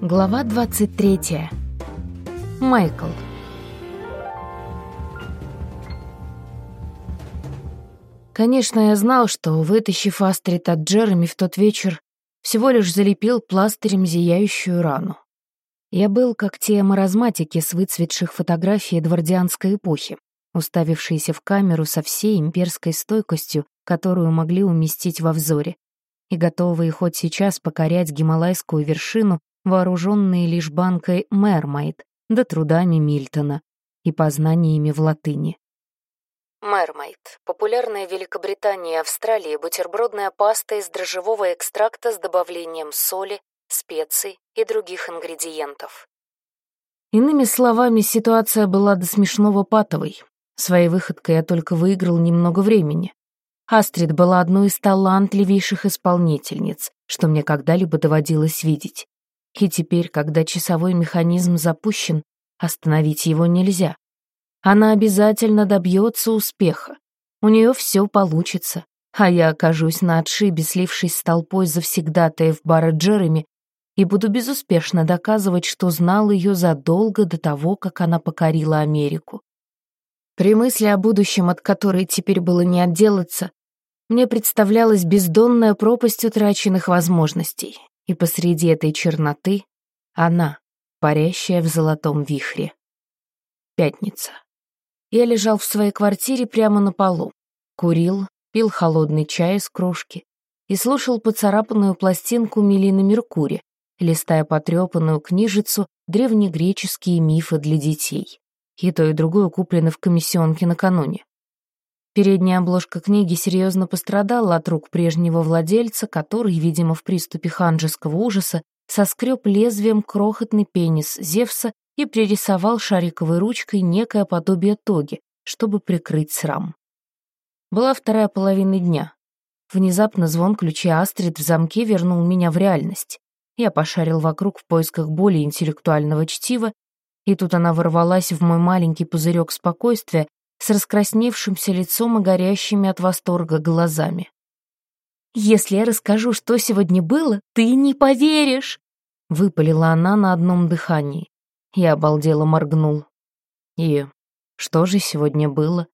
Глава 23. Майкл. Конечно, я знал, что, вытащив Астрид от Джереми в тот вечер, всего лишь залепил пластырем зияющую рану. Я был как те маразматики с выцветших фотографий эдвардианской эпохи, уставившиеся в камеру со всей имперской стойкостью, которую могли уместить во взоре, и готовые хоть сейчас покорять гималайскую вершину вооруженные лишь банкой Мермайт да трудами Мильтона и познаниями в латыни. Мермайт — популярная в Великобритании и Австралии бутербродная паста из дрожжевого экстракта с добавлением соли, специй и других ингредиентов. Иными словами, ситуация была до смешного патовой. Своей выходкой я только выиграл немного времени. Астрид была одной из талантливейших исполнительниц, что мне когда-либо доводилось видеть. И теперь, когда часовой механизм запущен, остановить его нельзя. Она обязательно добьется успеха. У нее все получится. А я окажусь на отшибе, слившись с толпой завсегдатаев бара Джереми, и буду безуспешно доказывать, что знал ее задолго до того, как она покорила Америку. При мысли о будущем, от которой теперь было не отделаться, мне представлялась бездонная пропасть утраченных возможностей, и посреди этой черноты она, парящая в золотом вихре. Пятница. Я лежал в своей квартире прямо на полу, курил, пил холодный чай из кружки и слушал поцарапанную пластинку Мелины Меркури, листая потрепанную книжицу «Древнегреческие мифы для детей». И то, и другое куплено в комиссионке накануне. Передняя обложка книги серьезно пострадала от рук прежнего владельца, который, видимо, в приступе ханжеского ужаса, соскреб лезвием крохотный пенис Зевса и пририсовал шариковой ручкой некое подобие тоги, чтобы прикрыть срам. Была вторая половина дня. Внезапно звон ключа Астрид в замке вернул меня в реальность. Я пошарил вокруг в поисках более интеллектуального чтива, и тут она ворвалась в мой маленький пузырек спокойствия с раскрасневшимся лицом и горящими от восторга глазами. «Если я расскажу, что сегодня было, ты не поверишь!» — выпалила она на одном дыхании. Я обалдело моргнул. «И что же сегодня было?»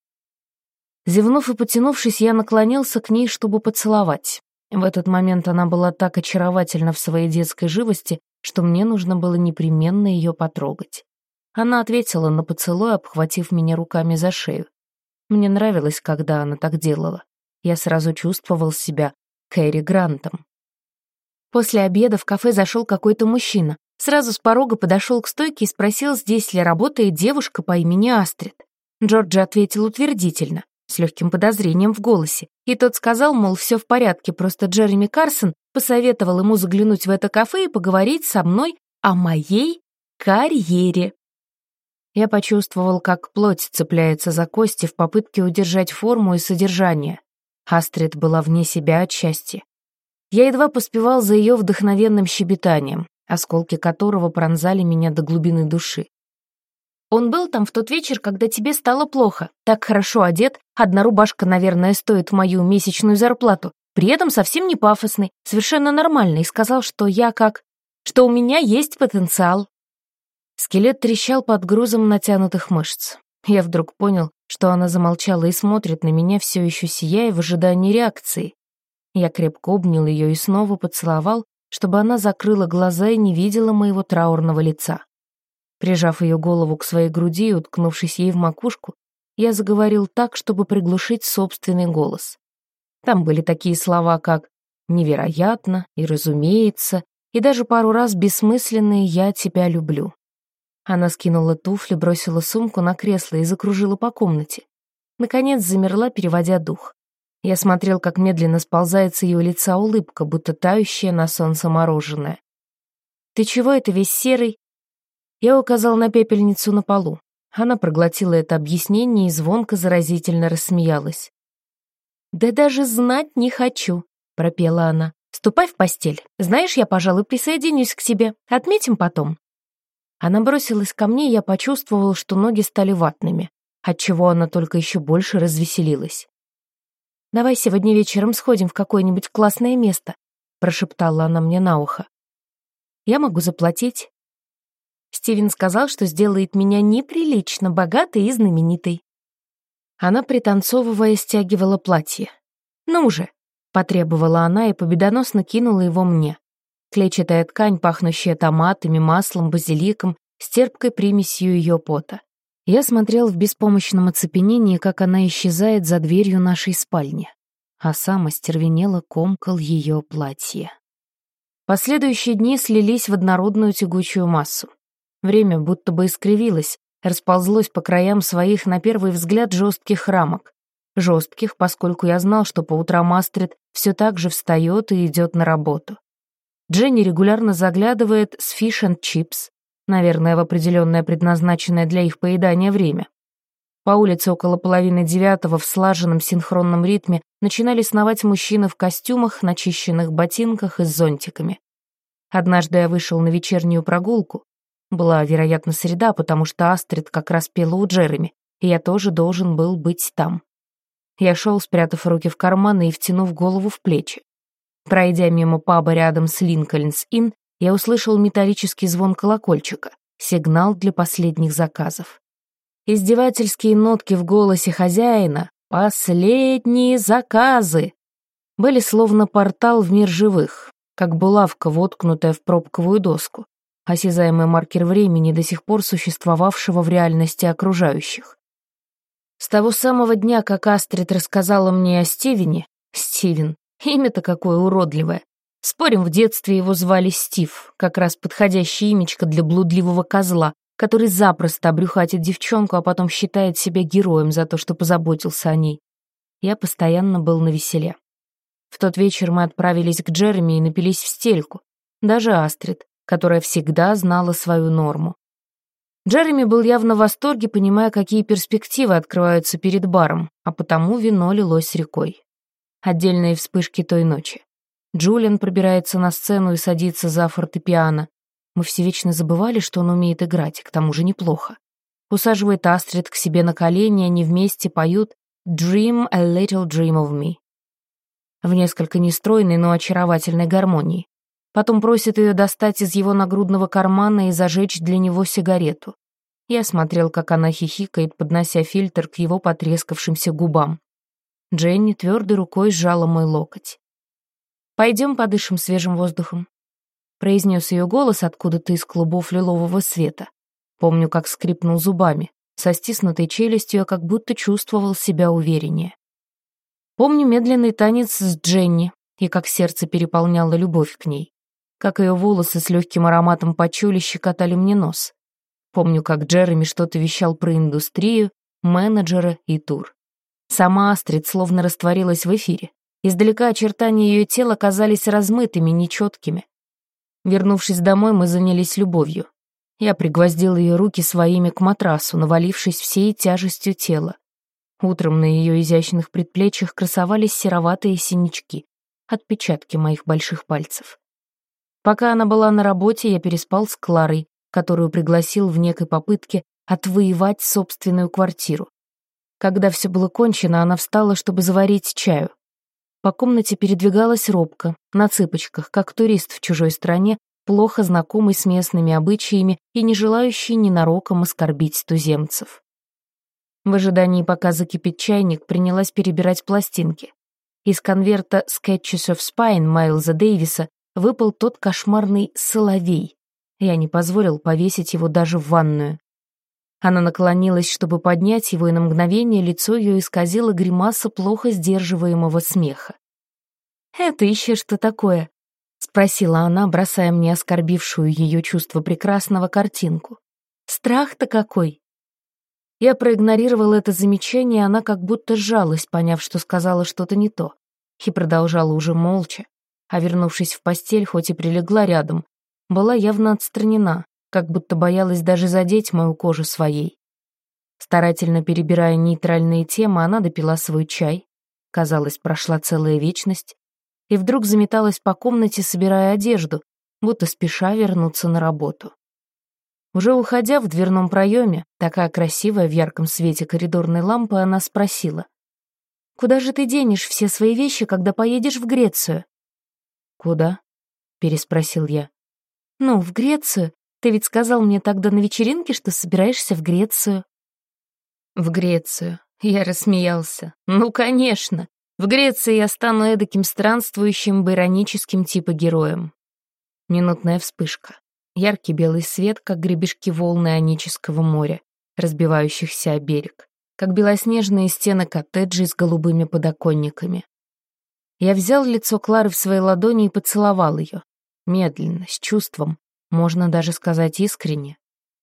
Зевнув и потянувшись, я наклонился к ней, чтобы поцеловать. В этот момент она была так очаровательна в своей детской живости, что мне нужно было непременно ее потрогать. Она ответила на поцелуй, обхватив меня руками за шею. Мне нравилось, когда она так делала. Я сразу чувствовал себя Кэрри Грантом. После обеда в кафе зашел какой-то мужчина. Сразу с порога подошел к стойке и спросил, здесь ли работает девушка по имени Астрид. Джорджи ответил утвердительно, с легким подозрением в голосе. И тот сказал, мол, все в порядке, просто Джереми Карсон посоветовал ему заглянуть в это кафе и поговорить со мной о моей карьере. Я почувствовал, как плоть цепляется за кости в попытке удержать форму и содержание. Астрид была вне себя от счастья. Я едва поспевал за ее вдохновенным щебетанием, осколки которого пронзали меня до глубины души. Он был там в тот вечер, когда тебе стало плохо. Так хорошо одет, одна рубашка, наверное, стоит мою месячную зарплату. При этом совсем не пафосный, совершенно нормальный, и сказал, что я как... что у меня есть потенциал. Скелет трещал под грузом натянутых мышц. Я вдруг понял, что она замолчала и смотрит на меня, все еще сияя в ожидании реакции. Я крепко обнял ее и снова поцеловал, чтобы она закрыла глаза и не видела моего траурного лица. Прижав ее голову к своей груди и уткнувшись ей в макушку, я заговорил так, чтобы приглушить собственный голос. Там были такие слова, как «невероятно» и «разумеется», и даже пару раз бессмысленные «я тебя люблю». Она скинула туфли, бросила сумку на кресло и закружила по комнате. Наконец замерла, переводя дух. Я смотрел, как медленно сползает с ее лица улыбка, будто тающая на солнце мороженое. «Ты чего это весь серый?» Я указал на пепельницу на полу. Она проглотила это объяснение и звонко заразительно рассмеялась. «Да даже знать не хочу», — пропела она. «Ступай в постель. Знаешь, я, пожалуй, присоединюсь к тебе. Отметим потом». Она бросилась ко мне, и я почувствовал, что ноги стали ватными, отчего она только еще больше развеселилась. «Давай сегодня вечером сходим в какое-нибудь классное место», прошептала она мне на ухо. Я могу заплатить. Стивен сказал, что сделает меня неприлично богатой и знаменитой. Она, пританцовывая, стягивала платье. «Ну же!» — потребовала она и победоносно кинула его мне. Клетчатая ткань, пахнущая томатами, маслом, базиликом, с терпкой примесью ее пота. Я смотрел в беспомощном оцепенении, как она исчезает за дверью нашей спальни, а сам остервенело комкал ее платье. Последующие дни слились в однородную тягучую массу. Время будто бы искривилось, расползлось по краям своих, на первый взгляд, жестких рамок. Жестких, поскольку я знал, что по утрам Астрид все так же встает и идет на работу. Дженни регулярно заглядывает с фиш and чипс, наверное, в определенное предназначенное для их поедания время. По улице около половины девятого в слаженном синхронном ритме начинали сновать мужчины в костюмах, начищенных ботинках и с зонтиками. Однажды я вышел на вечернюю прогулку. Была, вероятно, среда, потому что Астрид как раз пела у Джереми, и я тоже должен был быть там. Я шел, спрятав руки в карманы и втянув голову в плечи. Пройдя мимо паба рядом с Линкольнс-Инн, я услышал металлический звон колокольчика, сигнал для последних заказов. Издевательские нотки в голосе хозяина «Последние заказы!» были словно портал в мир живых, как булавка, воткнутая в пробковую доску, осязаемый маркер времени, до сих пор существовавшего в реальности окружающих. С того самого дня, как Астрид рассказала мне о Стивене, Стивен, имя-то какое уродливое, Спорим, в детстве его звали Стив, как раз подходящее имечко для блудливого козла, который запросто обрюхатит девчонку, а потом считает себя героем за то, что позаботился о ней. Я постоянно был на веселе. В тот вечер мы отправились к Джереми и напились в стельку. Даже Астрид, которая всегда знала свою норму. Джереми был явно в восторге, понимая, какие перспективы открываются перед баром, а потому вино лилось рекой. Отдельные вспышки той ночи. Джулиан пробирается на сцену и садится за фортепиано. Мы все вечно забывали, что он умеет играть, к тому же неплохо. Усаживает Астрид к себе на колени, они вместе поют «Dream a little dream of me» в несколько нестройной, но очаровательной гармонии. Потом просит ее достать из его нагрудного кармана и зажечь для него сигарету. Я смотрел, как она хихикает, поднося фильтр к его потрескавшимся губам. Дженни твердой рукой сжала мой локоть. «Пойдем подышим свежим воздухом», — произнес ее голос откуда-то из клубов лилового света. Помню, как скрипнул зубами. Со стиснутой челюстью я как будто чувствовал себя увереннее. Помню медленный танец с Дженни и как сердце переполняло любовь к ней. Как ее волосы с легким ароматом почули щекотали мне нос. Помню, как Джереми что-то вещал про индустрию, менеджера и тур. Сама Астрид словно растворилась в эфире. Издалека очертания ее тела казались размытыми, нечеткими. Вернувшись домой, мы занялись любовью. Я пригвоздил ее руки своими к матрасу, навалившись всей тяжестью тела. Утром на ее изящных предплечьях красовались сероватые синячки, отпечатки моих больших пальцев. Пока она была на работе, я переспал с Кларой, которую пригласил в некой попытке отвоевать собственную квартиру. Когда все было кончено, она встала, чтобы заварить чаю. По комнате передвигалась робко, на цыпочках, как турист в чужой стране, плохо знакомый с местными обычаями и не желающий ненароком оскорбить туземцев. В ожидании, пока закипит чайник, принялась перебирать пластинки. Из конверта «Sketches of Spine» Майлза Дэвиса выпал тот кошмарный «Соловей». Я не позволил повесить его даже в ванную. Она наклонилась, чтобы поднять его, и на мгновение лицо ее исказило гримаса плохо сдерживаемого смеха. «Это еще что такое?» — спросила она, бросая мне оскорбившую ее чувство прекрасного картинку. «Страх-то какой!» Я проигнорировал это замечание, она как будто сжалась, поняв, что сказала что-то не то, и продолжала уже молча, а вернувшись в постель, хоть и прилегла рядом, была явно отстранена, как будто боялась даже задеть мою кожу своей. Старательно перебирая нейтральные темы, она допила свой чай. Казалось, прошла целая вечность. И вдруг заметалась по комнате, собирая одежду, будто спеша вернуться на работу. Уже уходя в дверном проеме, такая красивая в ярком свете коридорной лампы, она спросила. «Куда же ты денешь все свои вещи, когда поедешь в Грецию?» «Куда?» — переспросил я. «Ну, в Грецию. Ты ведь сказал мне тогда на вечеринке, что собираешься в Грецию». «В Грецию». Я рассмеялся. «Ну, конечно. В Греции я стану эдаким странствующим байроническим типа героем». Минутная вспышка. Яркий белый свет, как гребешки волны Анического моря, разбивающихся о берег, как белоснежные стены коттеджей с голубыми подоконниками. Я взял лицо Клары в свои ладони и поцеловал ее. Медленно, с чувством, можно даже сказать искренне.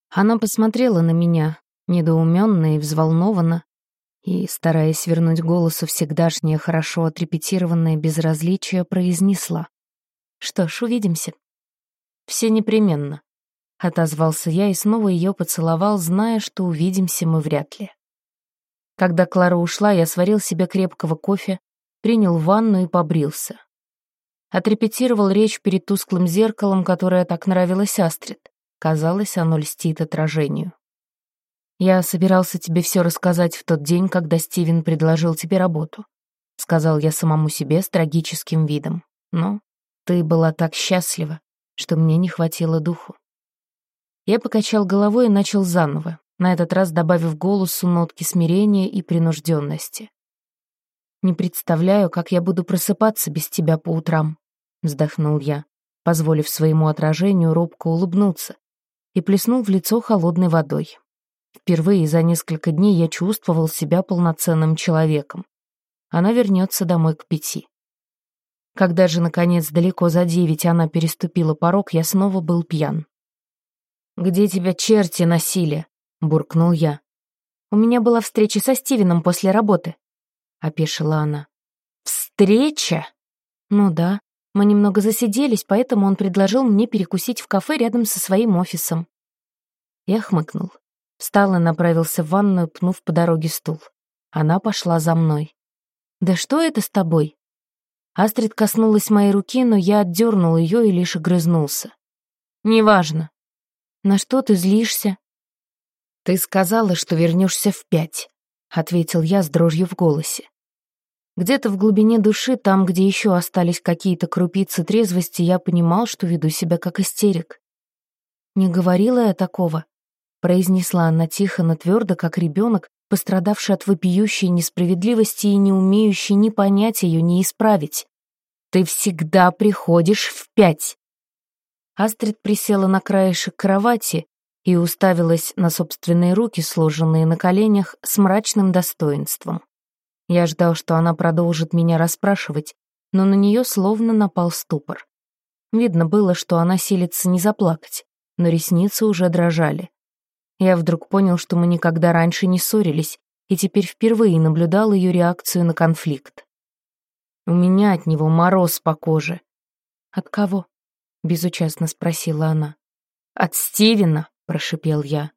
Она посмотрела на меня, недоуменно и взволнованно, и, стараясь вернуть голосу всегдашнее хорошо отрепетированное безразличие, произнесла. «Что ж, увидимся». «Все непременно», — отозвался я и снова ее поцеловал, зная, что увидимся мы вряд ли. Когда Клара ушла, я сварил себе крепкого кофе, принял ванну и побрился. Отрепетировал речь перед тусклым зеркалом, которое так нравилось Астрид. Казалось, оно льстит отражению. «Я собирался тебе все рассказать в тот день, когда Стивен предложил тебе работу», — сказал я самому себе с трагическим видом. «Но ты была так счастлива, что мне не хватило духу». Я покачал головой и начал заново, на этот раз добавив голосу нотки смирения и принужденности. «Не представляю, как я буду просыпаться без тебя по утрам», — вздохнул я, позволив своему отражению робко улыбнуться, и плеснул в лицо холодной водой. Впервые за несколько дней я чувствовал себя полноценным человеком. Она вернется домой к пяти. Когда же, наконец, далеко за девять она переступила порог, я снова был пьян. «Где тебя черти носили?» — буркнул я. «У меня была встреча со Стивеном после работы», — опешила она. «Встреча?» «Ну да, мы немного засиделись, поэтому он предложил мне перекусить в кафе рядом со своим офисом». Я хмыкнул. Встал и направился в ванную, пнув по дороге стул. Она пошла за мной. «Да что это с тобой?» Астрид коснулась моей руки, но я отдернул ее и лишь огрызнулся. «Неважно. На что ты злишься?» «Ты сказала, что вернешься в пять», — ответил я с дрожью в голосе. Где-то в глубине души, там, где еще остались какие-то крупицы трезвости, я понимал, что веду себя как истерик. Не говорила я такого произнесла она тихо, но твердо, как ребенок, пострадавший от вопиющей несправедливости и не умеющий ни понять ее, ни исправить. «Ты всегда приходишь в пять!» Астрид присела на краешек кровати и уставилась на собственные руки, сложенные на коленях, с мрачным достоинством. Я ждал, что она продолжит меня расспрашивать, но на нее словно напал ступор. Видно было, что она силится не заплакать, но ресницы уже дрожали. Я вдруг понял, что мы никогда раньше не ссорились, и теперь впервые наблюдал ее реакцию на конфликт. У меня от него мороз по коже. «От кого?» — безучастно спросила она. «От Стивена», — прошипел я.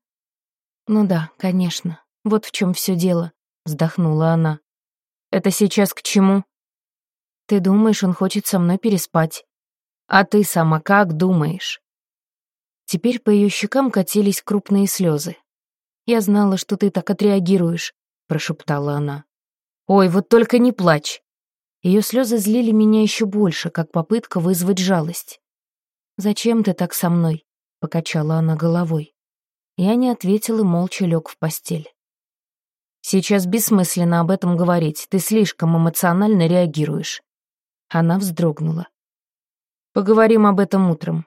«Ну да, конечно. Вот в чем все дело», — вздохнула она. «Это сейчас к чему?» «Ты думаешь, он хочет со мной переспать?» «А ты сама как думаешь?» Теперь по ее щекам катились крупные слезы. «Я знала, что ты так отреагируешь», — прошептала она. «Ой, вот только не плачь!» Ее слезы злили меня еще больше, как попытка вызвать жалость. «Зачем ты так со мной?» — покачала она головой. Я не ответил и молча лег в постель. «Сейчас бессмысленно об этом говорить, ты слишком эмоционально реагируешь». Она вздрогнула. «Поговорим об этом утром.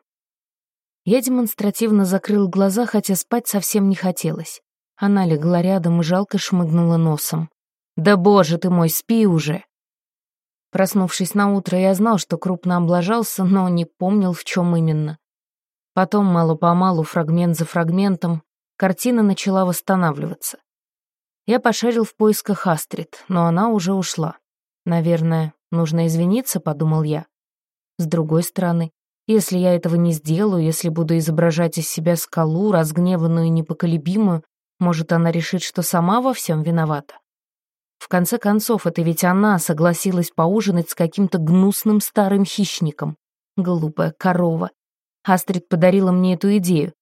Я демонстративно закрыл глаза, хотя спать совсем не хотелось. Она легла рядом и жалко шмыгнула носом. «Да боже ты мой, спи уже!» Проснувшись на утро, я знал, что крупно облажался, но не помнил, в чем именно. Потом, мало-помалу, фрагмент за фрагментом, картина начала восстанавливаться. Я пошарил в поисках Астрид, но она уже ушла. Наверное, нужно извиниться, подумал я. С другой стороны, если я этого не сделаю, если буду изображать из себя скалу, разгневанную и непоколебимую, может, она решит, что сама во всем виновата. В конце концов, это ведь она согласилась поужинать с каким-то гнусным старым хищником. Глупая корова. Астрид подарила мне эту идею.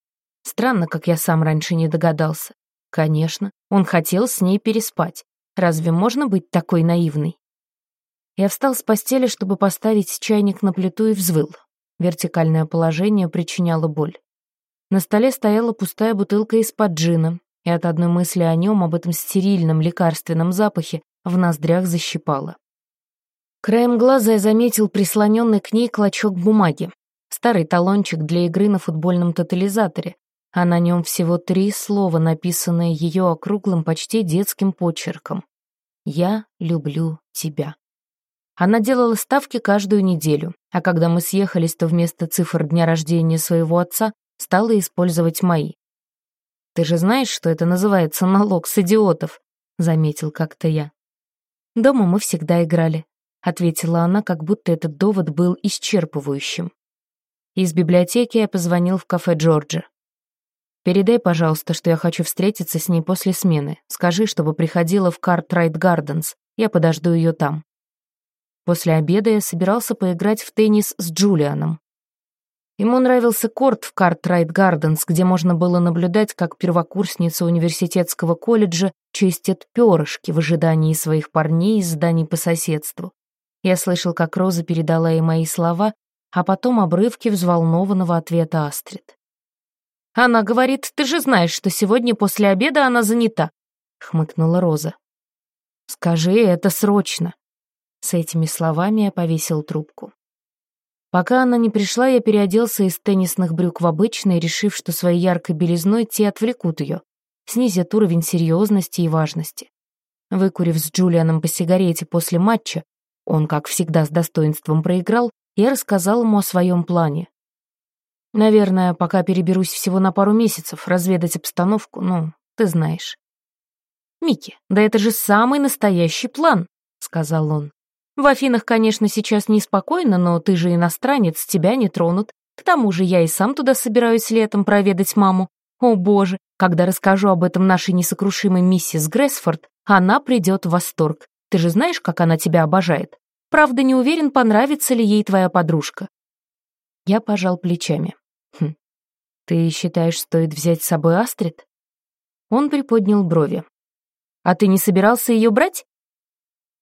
Странно, как я сам раньше не догадался. Конечно, он хотел с ней переспать. Разве можно быть такой наивной? Я встал с постели, чтобы поставить чайник на плиту и взвыл. Вертикальное положение причиняло боль. На столе стояла пустая бутылка из-под джина, и от одной мысли о нем, об этом стерильном лекарственном запахе, в ноздрях защипало. Краем глаза я заметил прислоненный к ней клочок бумаги. Старый талончик для игры на футбольном тотализаторе, а на нем всего три слова, написанные ее округлым, почти детским почерком. «Я люблю тебя». Она делала ставки каждую неделю, а когда мы съехались, то вместо цифр дня рождения своего отца стала использовать мои. «Ты же знаешь, что это называется налог с идиотов?» — заметил как-то я. «Дома мы всегда играли», — ответила она, как будто этот довод был исчерпывающим. Из библиотеки я позвонил в кафе Джорджа. «Передай, пожалуйста, что я хочу встретиться с ней после смены. Скажи, чтобы приходила в Картрайт Гарденс. Я подожду ее там». После обеда я собирался поиграть в теннис с Джулианом. Ему нравился корт в Картрайт Гарденс, где можно было наблюдать, как первокурсница университетского колледжа чистит перышки в ожидании своих парней из зданий по соседству. Я слышал, как Роза передала ей мои слова, а потом обрывки взволнованного ответа Астрид. «Она говорит, ты же знаешь, что сегодня после обеда она занята», — хмыкнула Роза. «Скажи это срочно». С этими словами я повесил трубку. Пока она не пришла, я переоделся из теннисных брюк в обычные, решив, что своей яркой белизной те отвлекут ее, снизят уровень серьезности и важности. Выкурив с Джулианом по сигарете после матча, он, как всегда, с достоинством проиграл, я рассказал ему о своем плане. Наверное, пока переберусь всего на пару месяцев, разведать обстановку, ну, ты знаешь. «Микки, да это же самый настоящий план», — сказал он. «В Афинах, конечно, сейчас неспокойно, но ты же иностранец, тебя не тронут. К тому же я и сам туда собираюсь летом проведать маму. О боже, когда расскажу об этом нашей несокрушимой миссис Грэсфорд, она придет в восторг. Ты же знаешь, как она тебя обожает? Правда, не уверен, понравится ли ей твоя подружка. Я пожал плечами. Ты считаешь, стоит взять с собой Астрид? Он приподнял брови. А ты не собирался ее брать?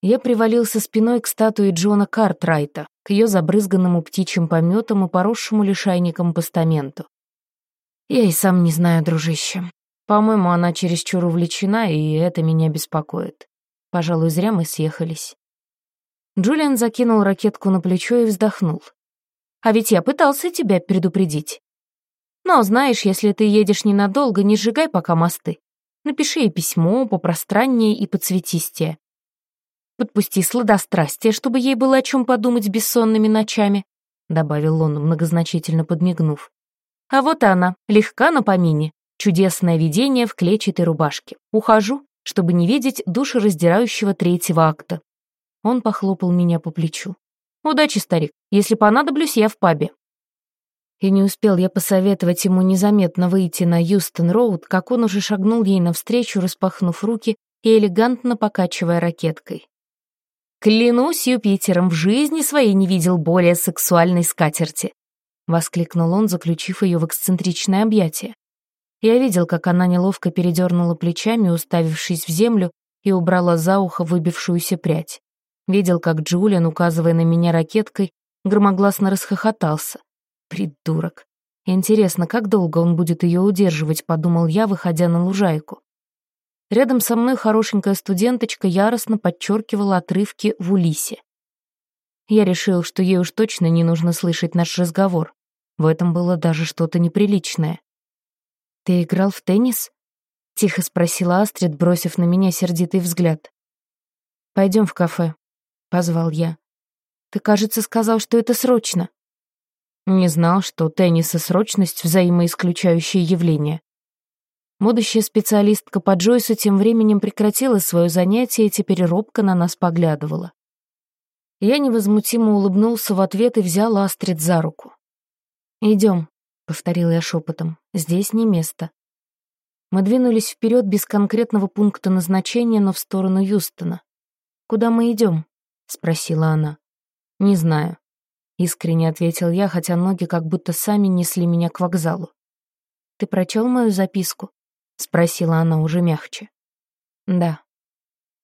Я привалился спиной к статуе Джона Картрайта, к ее забрызганному птичьим пометом и поросшему лишайником постаменту. Я и сам не знаю, дружище. По-моему, она чересчур увлечена, и это меня беспокоит. Пожалуй, зря мы съехались. Джулиан закинул ракетку на плечо и вздохнул. «А ведь я пытался тебя предупредить. Но, знаешь, если ты едешь ненадолго, не сжигай пока мосты. Напиши ей письмо попространнее и поцветистее. Подпусти сладострастие, чтобы ей было о чем подумать бессонными ночами», добавил он, многозначительно подмигнув. «А вот она, легка на помине, чудесное видение в клетчатой рубашке. Ухожу, чтобы не видеть душераздирающего третьего акта. Он похлопал меня по плечу. «Удачи, старик. Если понадоблюсь, я в пабе». И не успел я посоветовать ему незаметно выйти на Юстон-Роуд, как он уже шагнул ей навстречу, распахнув руки и элегантно покачивая ракеткой. «Клянусь Юпитером, в жизни своей не видел более сексуальной скатерти!» — воскликнул он, заключив ее в эксцентричное объятие. Я видел, как она неловко передернула плечами, уставившись в землю, и убрала за ухо выбившуюся прядь. Видел, как Джулиан, указывая на меня ракеткой, громогласно расхохотался. Придурок. Интересно, как долго он будет ее удерживать, подумал я, выходя на лужайку. Рядом со мной хорошенькая студенточка яростно подчеркивала отрывки в Улисе. Я решил, что ей уж точно не нужно слышать наш разговор. В этом было даже что-то неприличное. «Ты играл в теннис?» — тихо спросила Астрид, бросив на меня сердитый взгляд. «Пойдем в кафе», позвал я. «Ты, кажется, сказал, что это срочно». Не знал, что теннис и срочность — взаимоисключающие явления. Будущая специалистка по Джойсу тем временем прекратила свое занятие и теперь робко на нас поглядывала. Я невозмутимо улыбнулся в ответ и взял Астрид за руку. «Идем», — повторил я шепотом, — «здесь не место». Мы двинулись вперед без конкретного пункта назначения, но в сторону Юстона. «Куда мы идем?» — спросила она. «Не знаю», — искренне ответил я, хотя ноги как будто сами несли меня к вокзалу. «Ты прочел мою записку?» — спросила она уже мягче. «Да».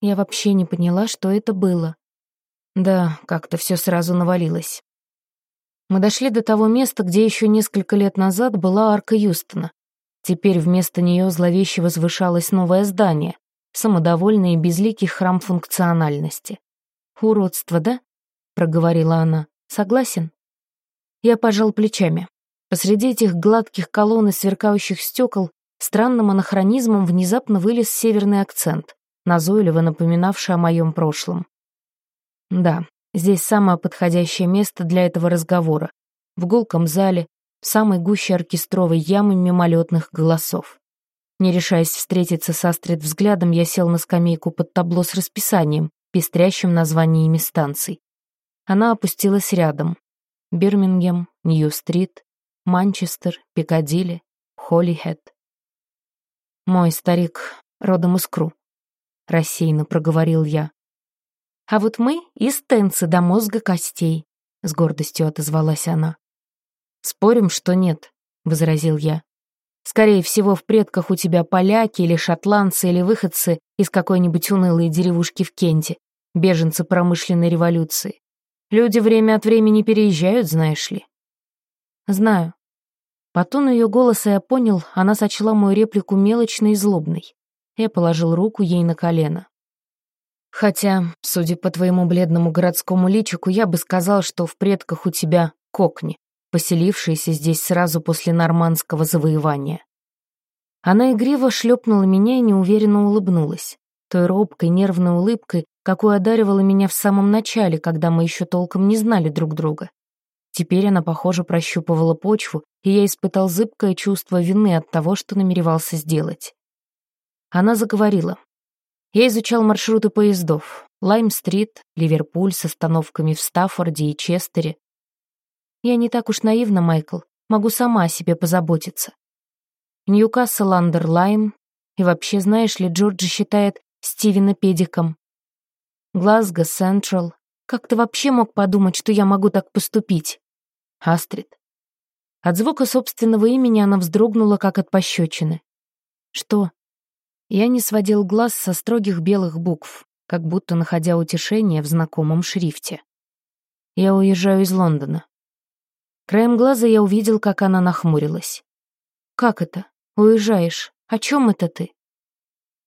Я вообще не поняла, что это было. Да, как-то все сразу навалилось. Мы дошли до того места, где еще несколько лет назад была арка Юстона. Теперь вместо нее зловеще возвышалось новое здание, самодовольный и безликий храм функциональности. «Уродство, да?» — проговорила она. «Согласен?» Я пожал плечами. Посреди этих гладких колонн и сверкающих стекол странным анахронизмом внезапно вылез северный акцент, назойливо напоминавший о моем прошлом. Да, здесь самое подходящее место для этого разговора. В гулком зале, в самой гуще оркестровой ямы мимолетных голосов. Не решаясь встретиться с Астрид взглядом, я сел на скамейку под табло с расписанием, пестрящим названиями станций. Она опустилась рядом. Бирмингем, Нью-стрит, Манчестер, Пикадилли, Холлихэт. Мой старик родом из Кру. Рассеянно проговорил я. А вот мы из Тенцы до мозга костей, с гордостью отозвалась она. Спорим, что нет, возразил я. Скорее всего, в предках у тебя поляки или шотландцы или выходцы из какой-нибудь унылой деревушки в Кенте, беженцы промышленной революции. Люди время от времени переезжают, знаешь ли. Знаю. По тону ее голоса я понял, она сочла мою реплику мелочной и злобной. Я положил руку ей на колено. Хотя, судя по твоему бледному городскому личику, я бы сказал, что в предках у тебя кокни поселившиеся здесь сразу после нормандского завоевания. Она игриво шлепнула меня и неуверенно улыбнулась, той робкой нервной улыбкой, какой одаривала меня в самом начале, когда мы еще толком не знали друг друга. Теперь она, похоже, прощупывала почву, и я испытал зыбкое чувство вины от того, что намеревался сделать. Она заговорила. Я изучал маршруты поездов. Лайм-стрит, Ливерпуль с остановками в Стаффорде и Честере, я не так уж наивна, Майкл. Могу сама о себе позаботиться. Ньюкасл Андерлайм. И вообще, знаешь ли, Джорджи считает Стивена педиком. Глазго Централ. Как ты вообще мог подумать, что я могу так поступить? Астрид. От звука собственного имени она вздрогнула, как от пощечины. Что? Я не сводил глаз со строгих белых букв, как будто находя утешение в знакомом шрифте. Я уезжаю из Лондона. Краем глаза я увидел, как она нахмурилась. «Как это? Уезжаешь? О чем это ты?»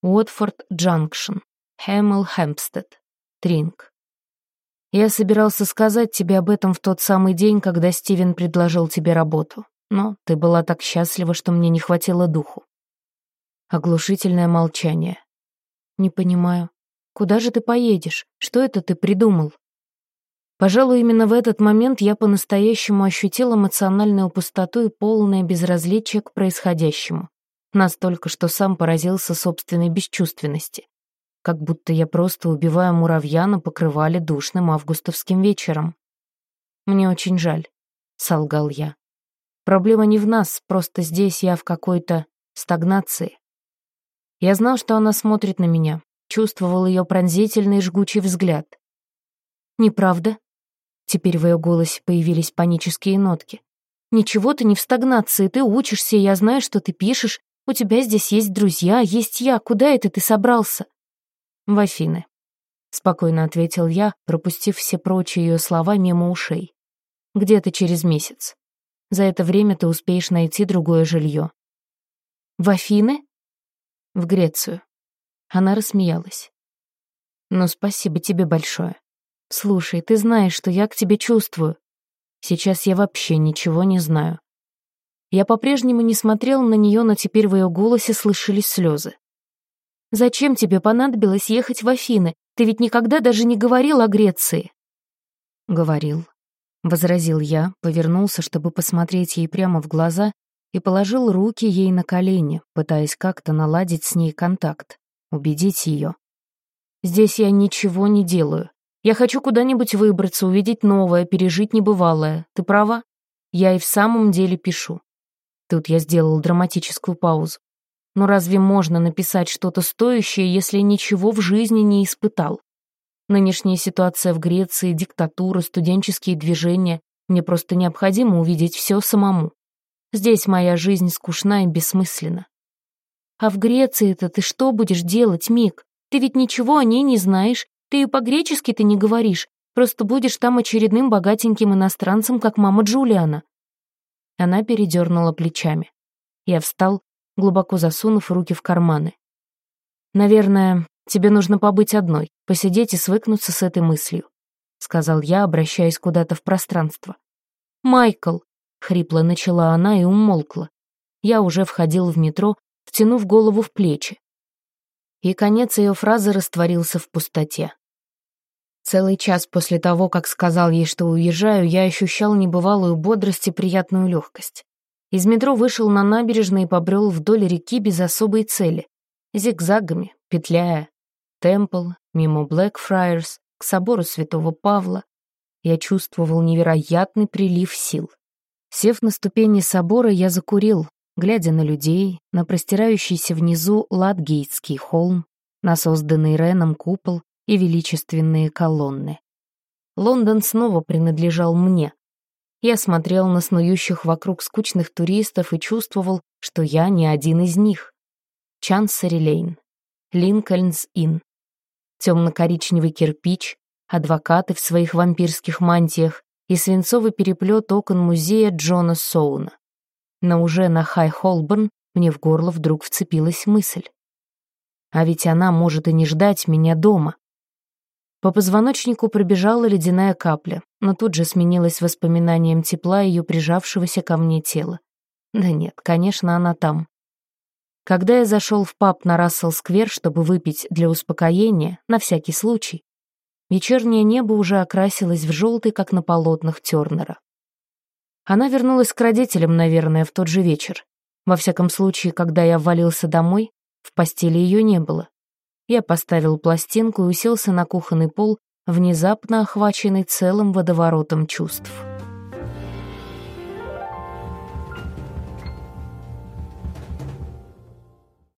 Уотфорд Джанкшн, Хэмл Хэмпстед, Тринг. Я собирался сказать тебе об этом в тот самый день, когда Стивен предложил тебе работу, но ты была так счастлива, что мне не хватило духу. Оглушительное молчание. Не понимаю. Куда же ты поедешь? Что это ты придумал? Пожалуй, именно в этот момент я по-настоящему ощутил эмоциональную пустоту и полное безразличие к происходящему. Настолько, что сам поразился собственной бесчувственности. Как будто я просто убиваю муравья на покрывале душным августовским вечером. «Мне очень жаль», — солгал я. «Проблема не в нас, просто здесь я в какой-то стагнации». Я знал, что она смотрит на меня, чувствовал ее пронзительный жгучий взгляд. «Неправда?» Теперь в ее голосе появились панические нотки. «Ничего ты не в стагнации, ты учишься, я знаю, что ты пишешь. У тебя здесь есть друзья, есть я. Куда это ты собрался?» «В Афины», — спокойно ответил я, пропустив все прочие ее слова мимо ушей. «Где-то через месяц. За это время ты успеешь найти другое жилье». «В Афины?» «В Грецию». Она рассмеялась. «Ну, спасибо тебе большое. «Слушай, ты знаешь, что я к тебе чувствую. Сейчас я вообще ничего не знаю». Я по-прежнему не смотрел на нее, но теперь в ее голосе слышались слезы. «Зачем тебе понадобилось ехать в Афины? Ты ведь никогда даже не говорил о Греции». «Говорил», — возразил я, повернулся, чтобы посмотреть ей прямо в глаза, и положил руки ей на колени, пытаясь как-то наладить с ней контакт, убедить ее. «Здесь я ничего не делаю. Я хочу куда-нибудь выбраться, увидеть новое, пережить небывалое. Ты права? Я и в самом деле пишу. Тут я сделал драматическую паузу. Но разве можно написать что-то стоящее, если ничего в жизни не испытал? Нынешняя ситуация в Греции, диктатура, студенческие движения. Мне просто необходимо увидеть все самому. Здесь моя жизнь скучна и бессмысленна. А в Греции-то ты что будешь делать, Мик? Ты ведь ничего о ней не знаешь, ты и по-гречески ты не говоришь. Просто будешь там очередным богатеньким иностранцем, как мама Джулиана». Она передернула плечами. Я встал, глубоко засунув руки в карманы. «Наверное, тебе нужно побыть одной, посидеть и свыкнуться с этой мыслью», сказал я, обращаясь куда-то в пространство. «Майкл!» — хрипло начала она и умолкла. Я уже входил в метро, втянув голову в плечи. И конец ее фразы растворился в пустоте. Целый час после того, как сказал ей, что уезжаю, я ощущал небывалую бодрость и приятную легкость. Из метро вышел на набережной и побрел вдоль реки без особой цели, зигзагами, петляя. Темпл, мимо Блэкфрайерс, к собору Святого Павла. Я чувствовал невероятный прилив сил. Сев на ступени собора, я закурил, глядя на людей, на простирающийся внизу Ладгейтский холм, на созданный Реном купол и величественные колонны. Лондон снова принадлежал мне. Я смотрел на снующих вокруг скучных туристов и чувствовал, что я не один из них. Чансери Лейн, Линкольнс-Инн, темно-коричневый кирпич, адвокаты в своих вампирских мантиях и свинцовый переплет окон музея Джона Соуна. Но уже на Хай-Холборн мне в горло вдруг вцепилась мысль. А ведь она может и не ждать меня дома. По позвоночнику пробежала ледяная капля, но тут же сменилась воспоминанием тепла ее прижавшегося ко мне тела. Да нет, конечно, она там. Когда я зашел в паб на Рассел-сквер, чтобы выпить для успокоения, на всякий случай, вечернее небо уже окрасилось в желтый, как на полотнах Тернера. Она вернулась к родителям, наверное, в тот же вечер. Во всяком случае, когда я ввалился домой, в постели ее не было. Я поставил пластинку и уселся на кухонный пол, внезапно охваченный целым водоворотом чувств.